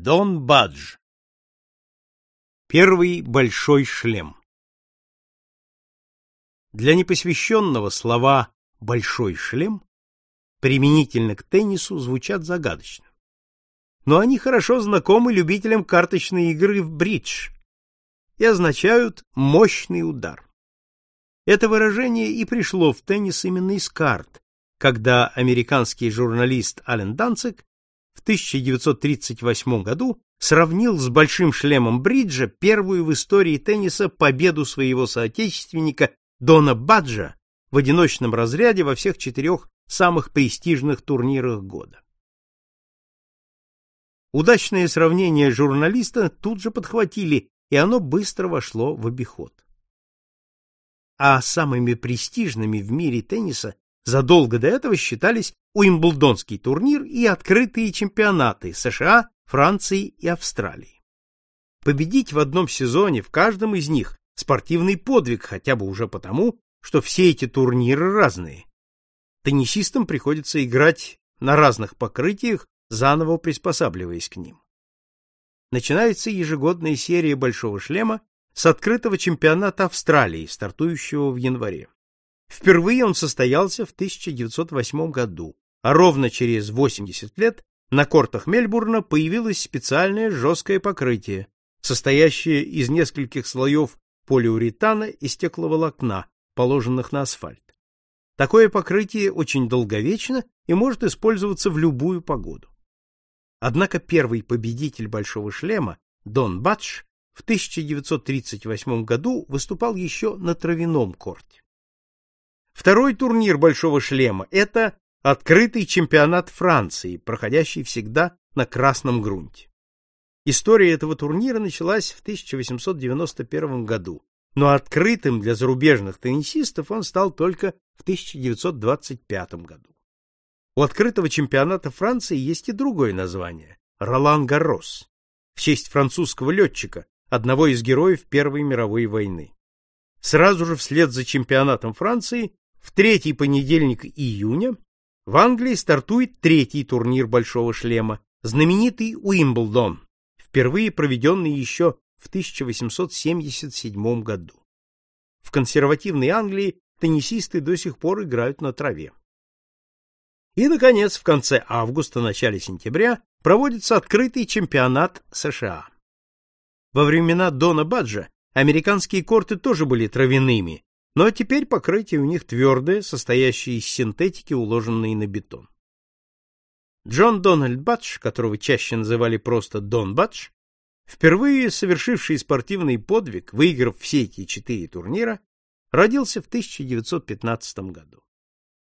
Дон Бадж. Первый большой шлем. Для непосвященного слова «большой шлем» применительно к теннису звучат загадочно. Но они хорошо знакомы любителям карточной игры в бридж и означают «мощный удар». Это выражение и пришло в теннис именно из карт, когда американский журналист Ален Данцик 1938 году сравнил с большим шлемом бриджа первую в истории тенниса победу своего соотечественника Дона Баджа в одиночном разряде во всех четырех самых престижных турнирах года. Удачное сравнение журналиста тут же подхватили, и оно быстро вошло в обиход. А самыми престижными в мире тенниса задолго до этого считались Уимблдонский турнир и открытые чемпионаты США, Франции и Австралии. Победить в одном сезоне в каждом из них спортивный подвиг хотя бы уже потому, что все эти турниры разные. Теннисистам приходится играть на разных покрытиях, заново приспосабливаясь к ним. Начинается ежегодная серия Большого шлема с открытого чемпионата Австралии, стартующего в январе. Впервые он состоялся в 1908 году, а ровно через 80 лет на кортах Мельбурна появилось специальное жесткое покрытие, состоящее из нескольких слоев полиуретана и стекловолокна, положенных на асфальт. Такое покрытие очень долговечно и может использоваться в любую погоду. Однако первый победитель большого шлема, Дон Батш, в 1938 году выступал еще на травяном корте. Второй турнир Большого шлема – это открытый чемпионат Франции, проходящий всегда на красном грунте. История этого турнира началась в 1891 году, но открытым для зарубежных теннисистов он стал только в 1925 году. У открытого чемпионата Франции есть и другое название – Ролан Гаррос, в честь французского летчика, одного из героев Первой мировой войны. Сразу же вслед за чемпионатом Франции в третий понедельник июня в Англии стартует третий турнир Большого шлема, знаменитый Уимблдон, впервые проведенный еще в 1877 году. В консервативной Англии теннисисты до сих пор играют на траве. И, наконец, в конце августа, начале сентября проводится открытый чемпионат США. Во времена Дона Баджа американские корты тоже были травяными, но теперь покрытие у них твердое, состоящее из синтетики, уложенной на бетон. Джон Дональд Бадж, которого чаще называли просто Дон Бадж, впервые совершивший спортивный подвиг, выиграв все эти четыре турнира, родился в 1915 году.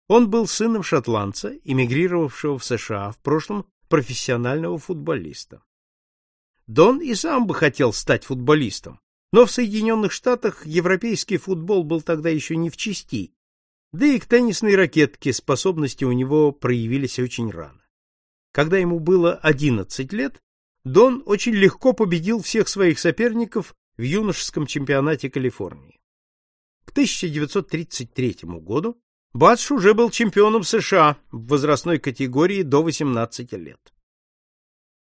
Он был сыном шотландца, эмигрировавшего в США в прошлом профессионального футболиста. Дон и сам бы хотел стать футболистом, но в Соединенных Штатах европейский футбол был тогда еще не в чести, да и к теннисной ракетке способности у него проявились очень рано. Когда ему было 11 лет, Дон очень легко победил всех своих соперников в юношеском чемпионате Калифорнии. К 1933 году Батш уже был чемпионом США в возрастной категории до 18 лет.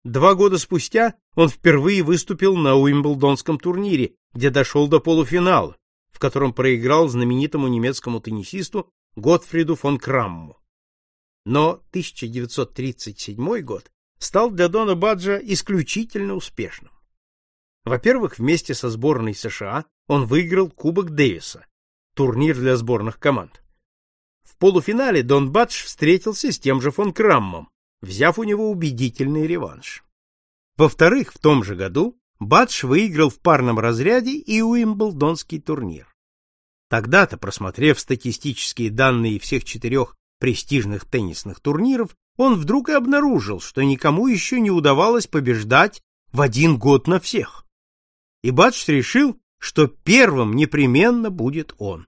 Два года спустя он впервые выступил на Уимблдонском турнире, где дошел до полуфинала, в котором проиграл знаменитому немецкому теннисисту Готфриду фон Крамму. Но 1937 год стал для Дона Баджа исключительно успешным. Во-первых, вместе со сборной США он выиграл Кубок Дэвиса, турнир для сборных команд. В полуфинале Дон Бадж встретился с тем же фон Краммом, взяв у него убедительный реванш. Во-вторых, в том же году Бадж выиграл в парном разряде и Уимблдонский турнир. Тогда-то, просмотрев статистические данные всех четырех престижных теннисных турниров, он вдруг и обнаружил, что никому еще не удавалось побеждать в один год на всех. И Бадж решил, что первым непременно будет он.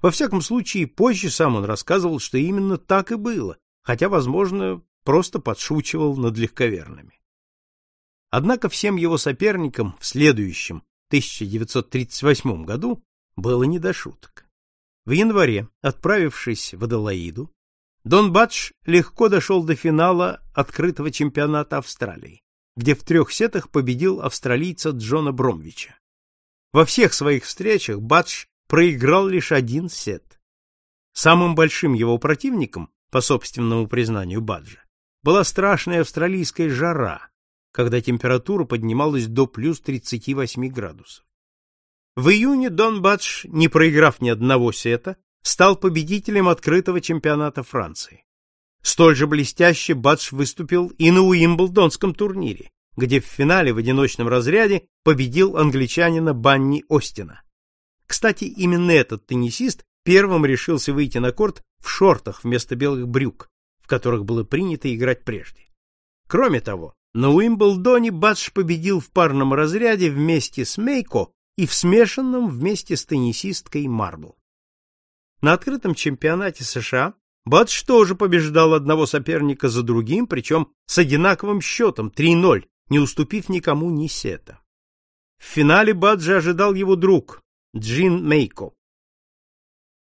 Во всяком случае, позже сам он рассказывал, что именно так и было, хотя, возможно, просто подшучивал над легковерными. Однако всем его соперникам в следующем 1938 году было не до шуток. В январе, отправившись в Аделаиду, Дон Бадж легко дошел до финала открытого чемпионата Австралии. где в трех сетах победил австралийца Джона Бромвича. Во всех своих встречах Бадж проиграл лишь один сет. Самым большим его противником, по собственному признанию Баджа, была страшная австралийская жара, когда температура поднималась до плюс 38 градусов. В июне Дон Бадж, не проиграв ни одного сета, стал победителем открытого чемпионата Франции. Столь же блестяще Бадж выступил и на Уимблдонском турнире, где в финале в одиночном разряде победил англичанина Банни Остина. Кстати, именно этот теннисист первым решился выйти на корт в шортах вместо белых брюк, в которых было принято играть прежде. Кроме того, на Уимблдоне Бадж победил в парном разряде вместе с Мейко и в смешанном вместе с теннисисткой Марбл. На открытом чемпионате США Бадж тоже побеждал одного соперника за другим, причем с одинаковым счетом 3-0, не уступив никому ни сета. В финале Баджа ожидал его друг Джин Мейко.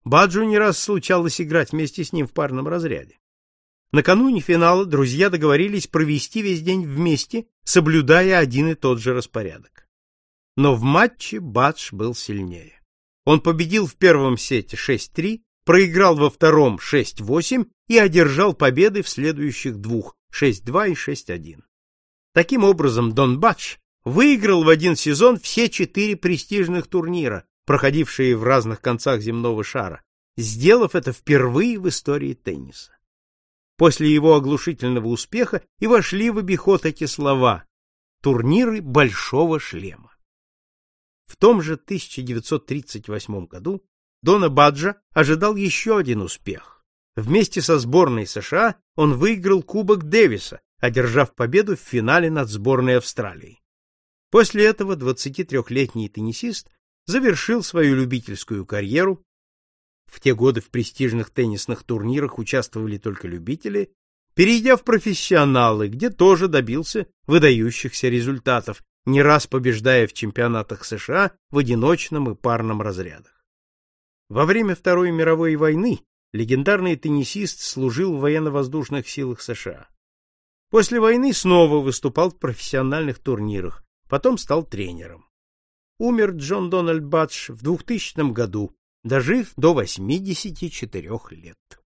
Баджу не раз случалось играть вместе с ним в парном разряде. Накануне финала друзья договорились провести весь день вместе, соблюдая один и тот же распорядок. Но в матче Бадж был сильнее. Он победил в первом сете 6-3, проиграл во втором 6-8 и одержал победы в следующих двух 6-2 и 6-1. Таким образом, Дон Бадж выиграл в один сезон все четыре престижных турнира, проходившие в разных концах земного шара, сделав это впервые в истории тенниса. После его оглушительного успеха и вошли в обиход эти слова «турниры большого шлема». В том же 1938 году Дона Баджа ожидал еще один успех. Вместе со сборной США он выиграл Кубок Дэвиса, одержав победу в финале над сборной Австралии. После этого 23-летний теннисист завершил свою любительскую карьеру. В те годы в престижных теннисных турнирах участвовали только любители, перейдя в профессионалы, где тоже добился выдающихся результатов, не раз побеждая в чемпионатах США в одиночном и парном разрядах. Во время Второй мировой войны легендарный теннисист служил в военно-воздушных силах США. После войны снова выступал в профессиональных турнирах, потом стал тренером. Умер Джон Дональд Бадж в 2000 году, дожив до 84 лет.